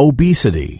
obesity.